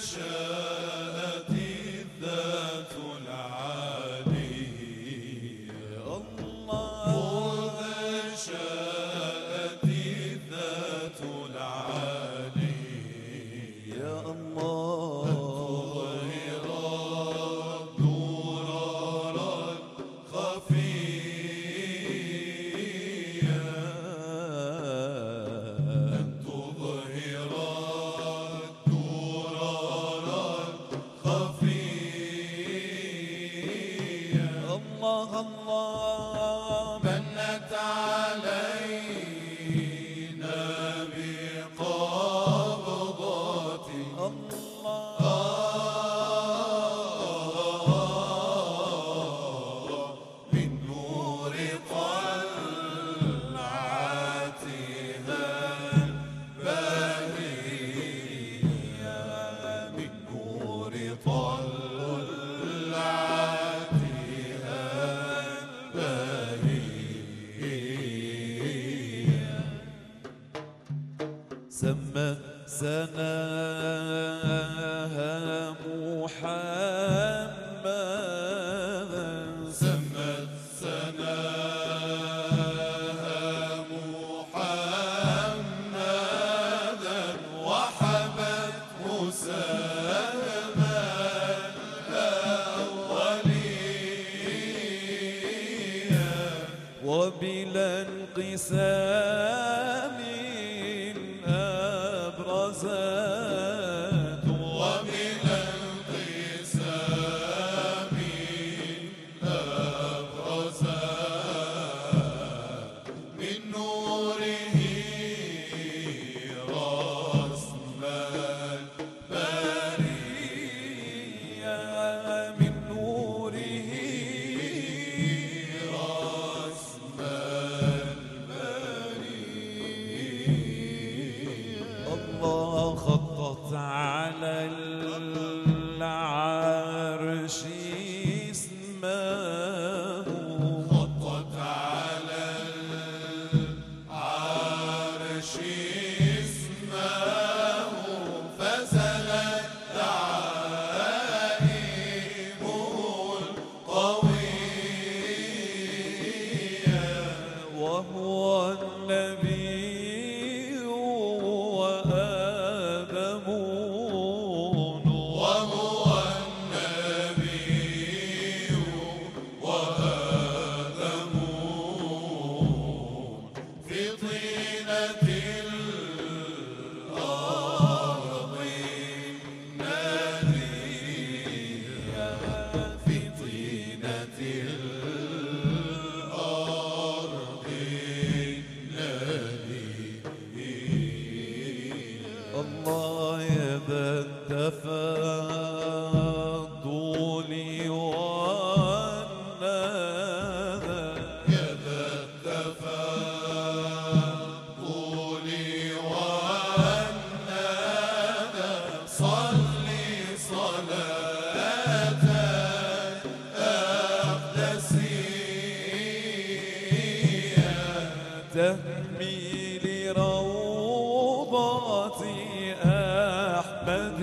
شاءت الذات العالية. الله. شاءت الذات العالية. يا الله. سمت سناها محمدا سمت سناها محمدا سلما الأولية وبلا انقسام Gazel العرش اسمه. خطت على العرش اسمه. القوية وهو النبي الله يا التفضل تهمي لروضة أحمد